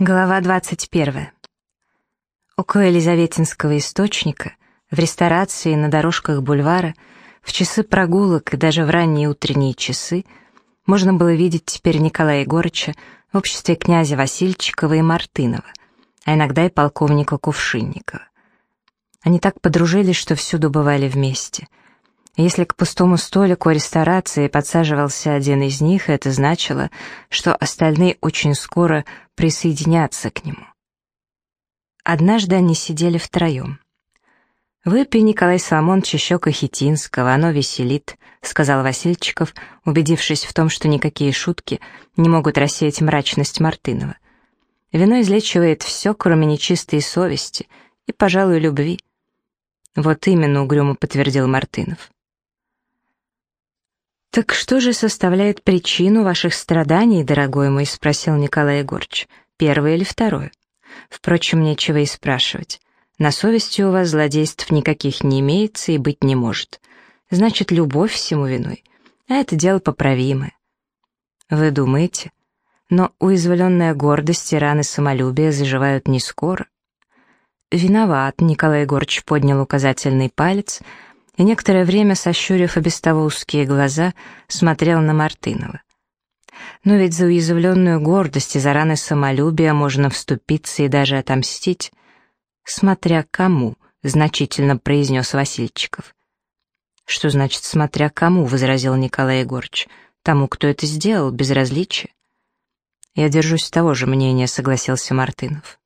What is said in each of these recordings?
Глава 21. Около Елизаветинского источника, в ресторации на дорожках бульвара, в часы прогулок и даже в ранние утренние часы можно было видеть теперь Николая Егорыча в обществе князя Васильчикова и Мартынова, а иногда и полковника Кувшинникова. Они так подружились, что всюду бывали вместе. Если к пустому столику ресторации подсаживался один из них, это значило, что остальные очень скоро присоединятся к нему. Однажды они сидели втроем. «Выпей, Николай Соломонович, еще Кахетинского, оно веселит», — сказал Васильчиков, убедившись в том, что никакие шутки не могут рассеять мрачность Мартынова. «Вино излечивает все, кроме нечистой совести и, пожалуй, любви». «Вот именно», — угрюмо подтвердил Мартынов. «Так что же составляет причину ваших страданий, дорогой мой?» — спросил Николай Егорыч. «Первое или второе? Впрочем, нечего и спрашивать. На совести у вас злодейств никаких не имеется и быть не может. Значит, любовь всему виной. А это дело поправимое». «Вы думаете?» Но уязвленная гордость и раны самолюбия заживают не скоро. «Виноват», — Николай Егорыч поднял указательный палец — и некоторое время, сощурив и без глаза, смотрел на Мартынова. Но ведь за уязвленную гордость и за раны самолюбия можно вступиться и даже отомстить. «Смотря кому», — значительно произнес Васильчиков. «Что значит «смотря кому», — возразил Николай Егорыч. «Тому, кто это сделал, безразличие». «Я держусь того же мнения», — согласился Мартынов.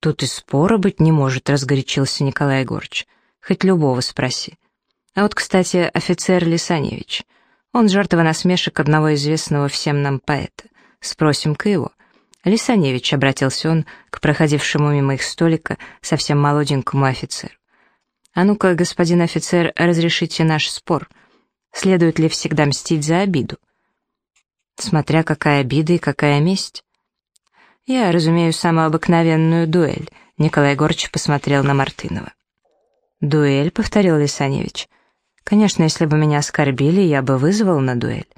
«Тут и спора быть не может», — разгорячился Николай Егорыч. Хоть любого спроси. А вот, кстати, офицер Лисаневич. Он жертва насмешек одного известного всем нам поэта. Спросим-ка его. Лисаневич, обратился он к проходившему мимо их столика совсем молоденькому офицеру. «А ну-ка, господин офицер, разрешите наш спор. Следует ли всегда мстить за обиду?» «Смотря какая обида и какая месть». «Я разумею самую обыкновенную дуэль», — Николай Егорович посмотрел на Мартынова. «Дуэль?» — повторил Лисаневич. «Конечно, если бы меня оскорбили, я бы вызвал на дуэль».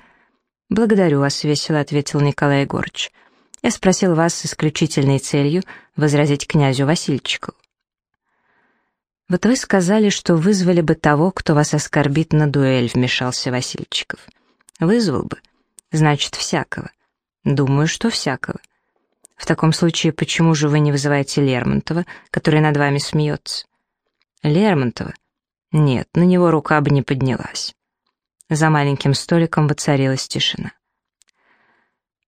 «Благодарю вас», — весело ответил Николай Егорыч. «Я спросил вас с исключительной целью возразить князю Васильчикову». «Вот вы сказали, что вызвали бы того, кто вас оскорбит на дуэль», — вмешался Васильчиков. «Вызвал бы. Значит, всякого». «Думаю, что всякого». «В таком случае, почему же вы не вызываете Лермонтова, который над вами смеется?» Лермонтова? Нет, на него рука бы не поднялась. За маленьким столиком воцарилась тишина.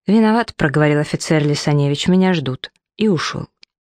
«Виноват», — проговорил офицер Лисаневич, — «меня ждут». И ушел.